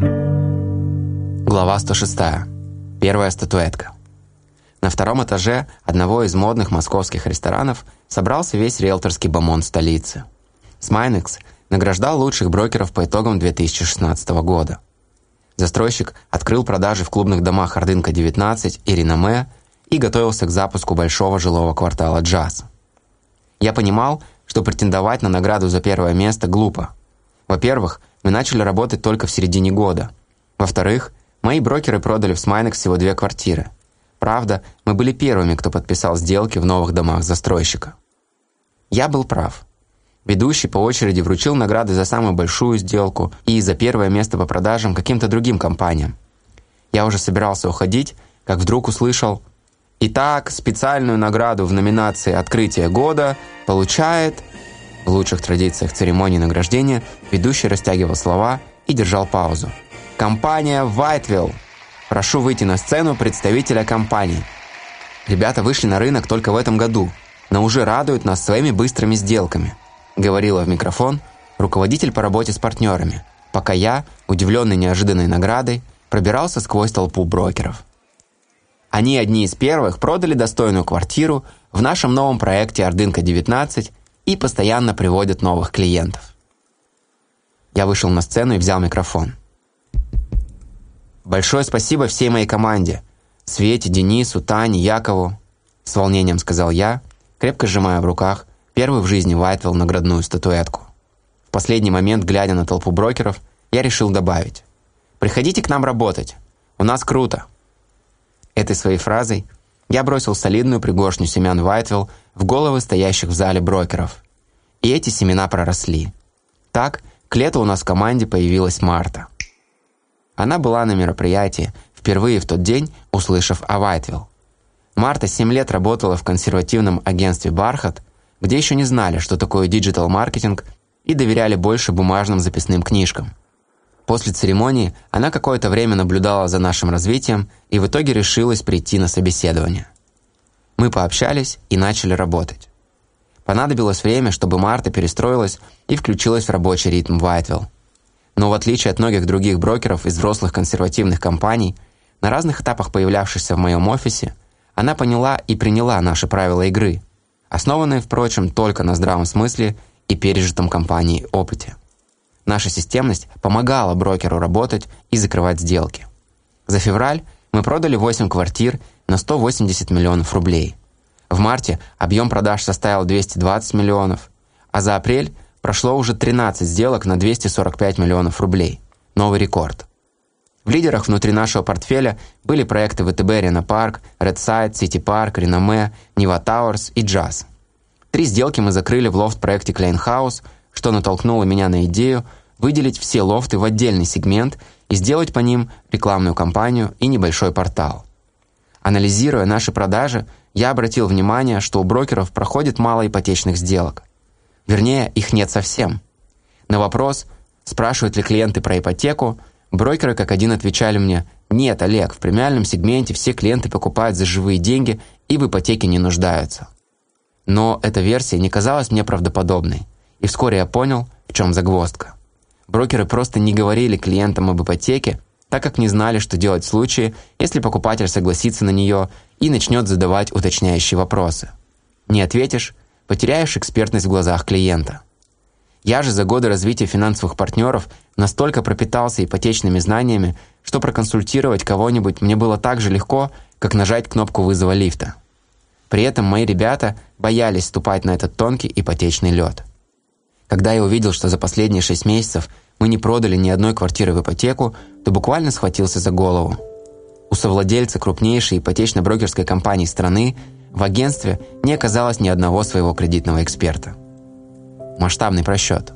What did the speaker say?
Глава 106. Первая статуэтка. На втором этаже одного из модных московских ресторанов собрался весь риэлторский бомон столицы. Смайнекс награждал лучших брокеров по итогам 2016 года. Застройщик открыл продажи в клубных домах Ордынка-19 и Реноме и готовился к запуску большого жилого квартала «Джаз». Я понимал, что претендовать на награду за первое место глупо. Во-первых, мы начали работать только в середине года. Во-вторых, мои брокеры продали в Смайнекс всего две квартиры. Правда, мы были первыми, кто подписал сделки в новых домах застройщика. Я был прав. Ведущий по очереди вручил награды за самую большую сделку и за первое место по продажам каким-то другим компаниям. Я уже собирался уходить, как вдруг услышал «Итак, специальную награду в номинации «Открытие года» получает...» В лучших традициях церемонии награждения ведущий растягивал слова и держал паузу. «Компания Вайтвилл! Прошу выйти на сцену представителя компании». Ребята вышли на рынок только в этом году, но уже радуют нас своими быстрыми сделками –— говорила в микрофон руководитель по работе с партнерами, пока я, удивленный неожиданной наградой, пробирался сквозь толпу брокеров. Они одни из первых продали достойную квартиру в нашем новом проекте «Ордынка-19» и постоянно приводят новых клиентов. Я вышел на сцену и взял микрофон. «Большое спасибо всей моей команде. Свете, Денису, Тане, Якову», — с волнением сказал я, крепко сжимая в руках Первый в жизни Вайтвелл наградную статуэтку. В последний момент, глядя на толпу брокеров, я решил добавить. «Приходите к нам работать. У нас круто». Этой своей фразой я бросил солидную пригоршню семян Whitewill в головы стоящих в зале брокеров. И эти семена проросли. Так, к лету у нас в команде появилась Марта. Она была на мероприятии, впервые в тот день услышав о Whitewill. Марта 7 лет работала в консервативном агентстве «Бархат», где еще не знали, что такое digital-маркетинг и доверяли больше бумажным записным книжкам. После церемонии она какое-то время наблюдала за нашим развитием и в итоге решилась прийти на собеседование. Мы пообщались и начали работать. Понадобилось время, чтобы Марта перестроилась и включилась в рабочий ритм Вайтвилл. Но в отличие от многих других брокеров из взрослых консервативных компаний, на разных этапах появлявшихся в моем офисе, она поняла и приняла наши правила игры – основанные, впрочем, только на здравом смысле и пережитом компанией опыте. Наша системность помогала брокеру работать и закрывать сделки. За февраль мы продали 8 квартир на 180 миллионов рублей. В марте объем продаж составил 220 миллионов, а за апрель прошло уже 13 сделок на 245 миллионов рублей. Новый рекорд. В лидерах внутри нашего портфеля были проекты «ВТБ Арена Парк», «Redside», «Сити Парк», «Реноме», «Neva Towers» и «Джаз». Три сделки мы закрыли в лофт-проекте «Клейнхаус», что натолкнуло меня на идею выделить все лофты в отдельный сегмент и сделать по ним рекламную кампанию и небольшой портал. Анализируя наши продажи, я обратил внимание, что у брокеров проходит мало ипотечных сделок. Вернее, их нет совсем. На вопрос, спрашивают ли клиенты про ипотеку, Брокеры как один отвечали мне, «Нет, Олег, в премиальном сегменте все клиенты покупают за живые деньги и в ипотеке не нуждаются». Но эта версия не казалась мне правдоподобной, и вскоре я понял, в чем загвоздка. Брокеры просто не говорили клиентам об ипотеке, так как не знали, что делать в случае, если покупатель согласится на нее и начнет задавать уточняющие вопросы. Не ответишь – потеряешь экспертность в глазах клиента. Я же за годы развития финансовых партнеров настолько пропитался ипотечными знаниями, что проконсультировать кого-нибудь мне было так же легко, как нажать кнопку вызова лифта. При этом мои ребята боялись ступать на этот тонкий ипотечный лед. Когда я увидел, что за последние шесть месяцев мы не продали ни одной квартиры в ипотеку, то буквально схватился за голову. У совладельца крупнейшей ипотечно-брокерской компании страны в агентстве не оказалось ни одного своего кредитного эксперта масштабный просчет.